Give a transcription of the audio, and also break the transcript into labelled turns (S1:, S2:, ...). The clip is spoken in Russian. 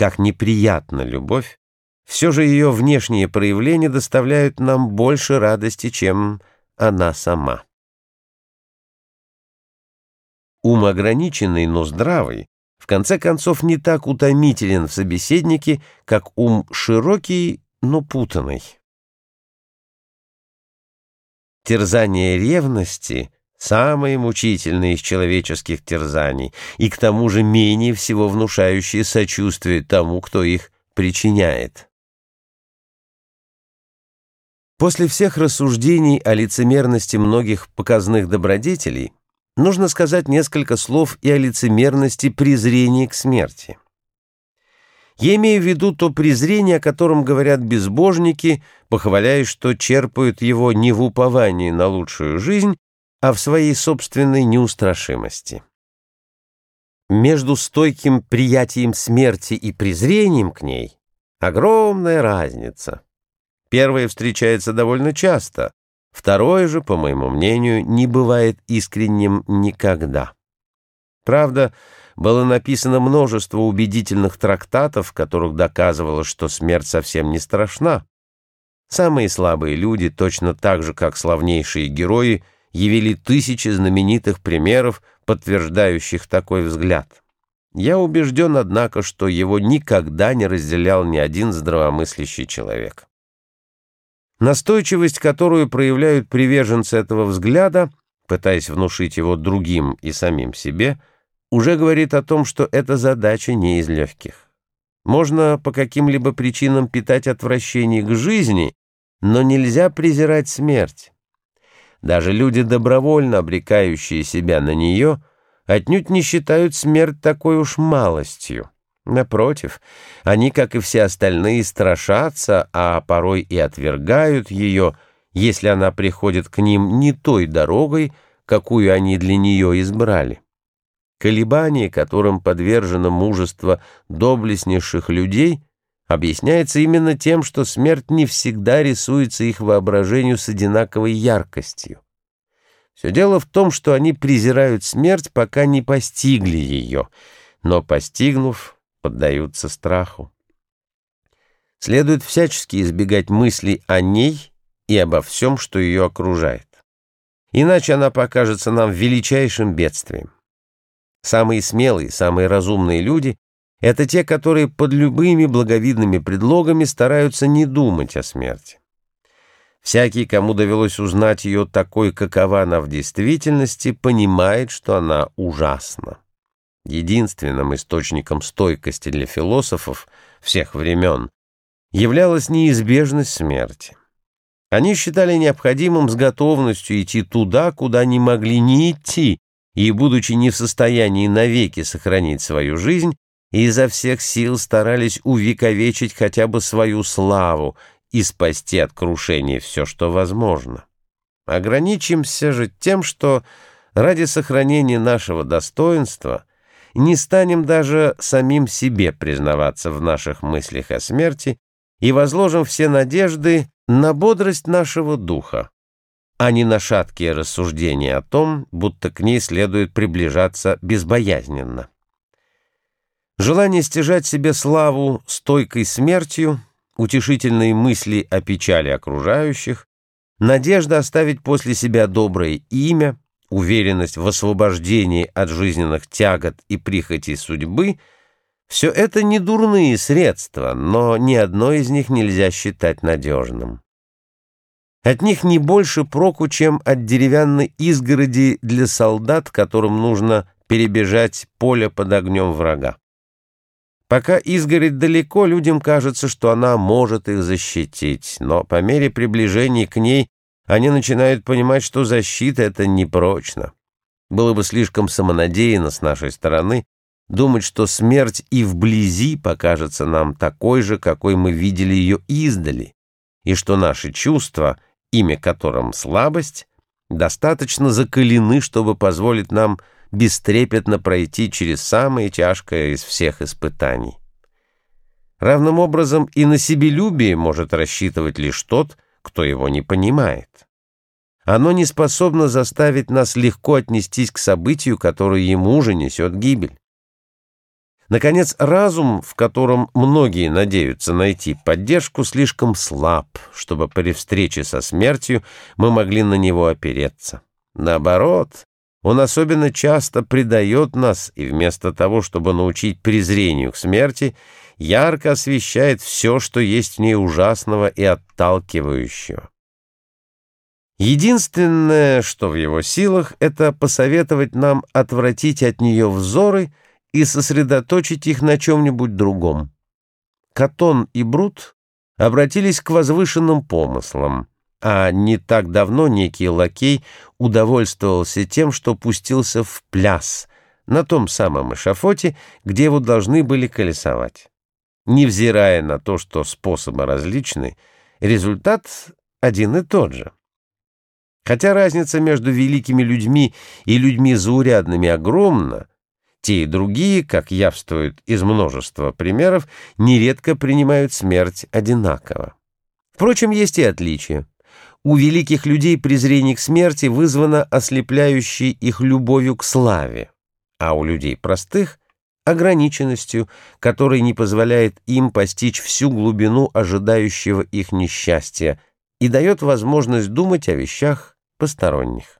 S1: Как неприятна любовь, все же ее внешние проявления доставляют нам больше радости, чем она сама. Ум ограниченный, но здравый, в конце концов не так утомителен в собеседнике, как ум широкий, но путанный. Терзание ревности — самое мучительное из человеческих терзаний, и к тому же менее всего внушающее сочувствие тому, кто их причиняет. После всех рассуждений о лицемерности многих показных добродетелей нужно сказать несколько слов и о лицемерности презрения к смерти. Я имею в виду то презрение, о котором говорят безбожники, похваляя, что черпают его не в уповании на лучшую жизнь, а в своей собственной неустрашимости. Между стойким приятием смерти и презрением к ней огромная разница. Первое встречается довольно часто, второе же, по моему мнению, не бывает искренним никогда. Правда, было написано множество убедительных трактатов, в которых доказывалось, что смерть совсем не страшна. Самые слабые люди, точно так же, как славнейшие герои, явили тысячи знаменитых примеров, подтверждающих такой взгляд. Я убежден, однако, что его никогда не разделял ни один здравомыслящий человек. Настойчивость, которую проявляют приверженцы этого взгляда, пытаясь внушить его другим и самим себе, уже говорит о том, что эта задача не из легких. Можно по каким-либо причинам питать отвращение к жизни, но нельзя презирать смерть. Даже люди, добровольно обрекающие себя на нее, отнюдь не считают смерть такой уж малостью. Напротив, они, как и все остальные, страшатся, а порой и отвергают ее, если она приходит к ним не той дорогой, какую они для нее избрали. Колебание, которым подвержено мужество доблестнейших людей, объясняется именно тем, что смерть не всегда рисуется их воображению с одинаковой яркостью. Все дело в том, что они презирают смерть, пока не постигли ее, но, постигнув, поддаются страху. Следует всячески избегать мыслей о ней и обо всем, что ее окружает. Иначе она покажется нам величайшим бедствием. Самые смелые, самые разумные люди — это те, которые под любыми благовидными предлогами стараются не думать о смерти. Всякий, кому довелось узнать ее такой, какова она в действительности, понимает, что она ужасна. Единственным источником стойкости для философов всех времен являлась неизбежность смерти. Они считали необходимым с готовностью идти туда, куда не могли не идти, и, будучи не в состоянии навеки сохранить свою жизнь, изо всех сил старались увековечить хотя бы свою славу и спасти от крушения все, что возможно. Ограничимся же тем, что ради сохранения нашего достоинства – не станем даже самим себе признаваться в наших мыслях о смерти и возложим все надежды на бодрость нашего духа, а не на шаткие рассуждения о том, будто к ней следует приближаться безбоязненно. Желание стяжать себе славу стойкой смертью, утешительные мысли о печали окружающих, надежда оставить после себя доброе имя — уверенность в освобождении от жизненных тягот и прихотей судьбы — все это не дурные средства, но ни одно из них нельзя считать надежным. От них не больше проку, чем от деревянной изгороди для солдат, которым нужно перебежать поле под огнем врага. Пока изгородь далеко, людям кажется, что она может их защитить, но по мере приближения к ней они начинают понимать, что защита — это непрочно. Было бы слишком самонадеянно с нашей стороны думать, что смерть и вблизи покажется нам такой же, какой мы видели ее издали, и что наши чувства, имя которым слабость, достаточно закалены, чтобы позволить нам бестрепетно пройти через самое тяжкое из всех испытаний. Равным образом и на себелюбие может рассчитывать лишь тот, кто его не понимает. Оно не способно заставить нас легко отнестись к событию, которое ему же несет гибель. Наконец, разум, в котором многие надеются найти поддержку, слишком слаб, чтобы при встрече со смертью мы могли на него опереться. Наоборот, он особенно часто предает нас, и вместо того, чтобы научить презрению к смерти, ярко освещает все, что есть в ней ужасного и отталкивающего. Единственное, что в его силах, это посоветовать нам отвратить от нее взоры и сосредоточить их на чем-нибудь другом. Катон и Брут обратились к возвышенным помыслам, а не так давно некий лакей удовольствовался тем, что пустился в пляс на том самом эшафоте, где его должны были колесовать. Невзирая на то, что способы различны, результат один и тот же. Хотя разница между великими людьми и людьми заурядными огромна, те и другие, как явствует из множества примеров, нередко принимают смерть одинаково. Впрочем, есть и отличия. У великих людей презрение к смерти вызвано ослепляющей их любовью к славе, а у людей простых — ограниченностью, которая не позволяет им постичь всю глубину ожидающего их несчастья и дает возможность думать о вещах посторонних.